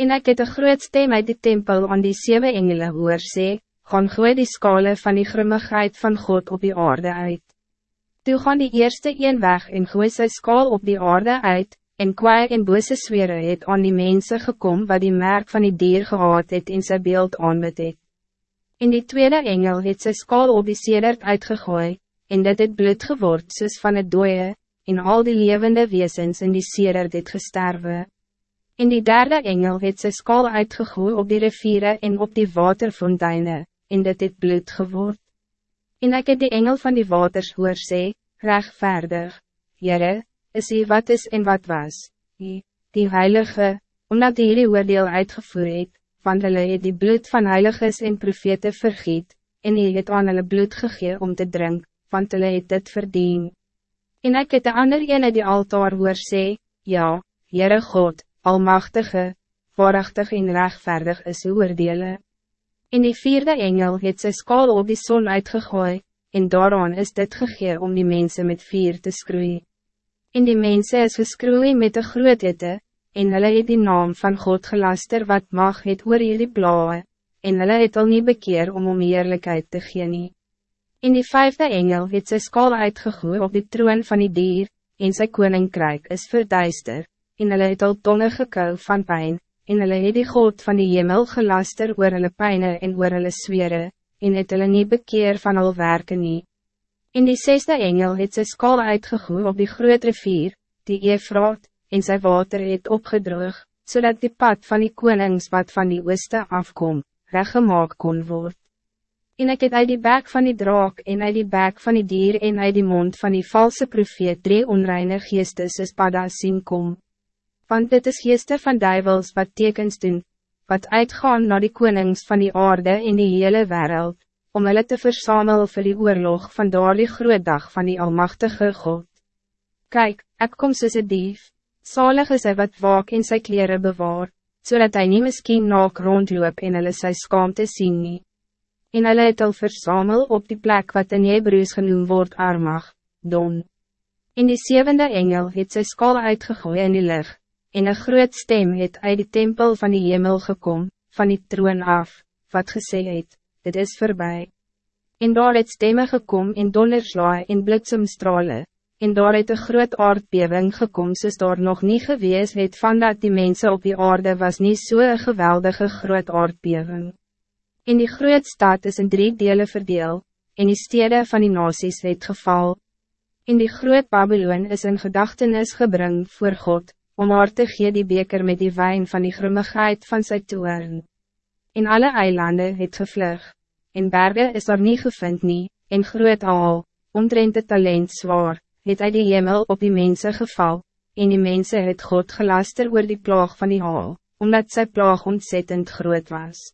En ek het een groot stem uit die tempel aan die zeven engelen hoor sê, gaan gooi die skale van die grimmigheid van God op die aarde uit. Toe gaan die eerste een weg en gooi sy skaal op die aarde uit, en kwaai en bose swere het aan die mensen gekom wat die merk van die dier gehad het in sy beeld aanbid het. En die tweede engel het sy skaal op die sedert uitgegooi, en dit het bloed geword soos van het dooie, en al die levende wezens in die sedert het gesterwe. En die derde engel het sy skaal uitgegooi op die riviere en op die waterfonteine, en dit het bloed geword. En ek het die engel van die waters hoor sê, rechtvaardig, Jere, is hy wat is en wat was, hy, die heilige, omdat die hierdie oordeel uitgevoer het, want hulle het die bloed van heiliges en profete vergiet, en hy het aan hulle bloed gegee om te drink, want hulle het dit verdien. En ek het de ander ene die altaar hoor sê, ja, Jere God, Almachtige, waarachtig en rechtvaardig is uw oordele. In die vierde engel het sy skaal op die zon uitgegooi, en daaraan is dit gegee om die mensen met vier te skroeien. In die mensen is geskroei met de grootete, en hulle het die naam van God gelaster wat mag het oor jullie blauwe, en hulle het al niet bekeer om om eerlijkheid te gee nie. In die vijfde engel het sy skaal uitgegooi op die troon van die dier, en sy koninkrijk is verduister, en hulle het al tonne gekou van pijn, en hulle het die God van die hemel gelaster oor hulle pijne en oor hulle swere, en het hulle nie bekeer van al werken nie. In die zesde engel het sy skaal uitgegoed op die groot rivier, die Efraat, en sy water het opgedroog, zodat die pad van die konings wat van die ooste afkom, reggemaak kon word. En ek het uit die bek van die draak en uit die bek van die dier en uit die mond van die valse profeet drie onreine geestes is padda sien kom want dit is geeste van duivels wat tekens doen, wat uitgaan naar die konings van die aarde in die hele wereld, om hulle te verzamelen voor die oorlog van daar die groot dag van die Almachtige God. Kijk, ik kom soos een dief, zalig is hy wat waak in sy kleren bewaar, zodat hij niet misschien naak rondloop en hulle sy skaamte sien nie. En hulle het al versamel op die plek wat in Hebrews genoemd wordt Armag, Don. In die zevende engel het sy skaal uitgegooid in die lucht, en een groot stem het uit die tempel van die hemel gekom, van die troon af, wat gesê het, dit is voorbij. En daar het stemme gekom in donderslaai en bliksemstrale, en daar het een groot aardbeving gekom soos daar nog niet gewees het van dat die mensen op die aarde was niet zo'n so geweldige groot aardbeving. In die groot stad is in drie delen verdeel, en die stede van die nasies het geval. In die groot Babylon is een gedachtenis gebring voor God, om haar te gee die beker met die wijn van die grimmigheid van sy toeren. In alle eilanden het gevlug, in bergen is er niet gevind nie, en groot al, omtrent het talent zwaar, het uit die hemel op die mensen geval, en die mensen het God gelaster oor die plaag van die haal, omdat sy plaag ontzettend groot was.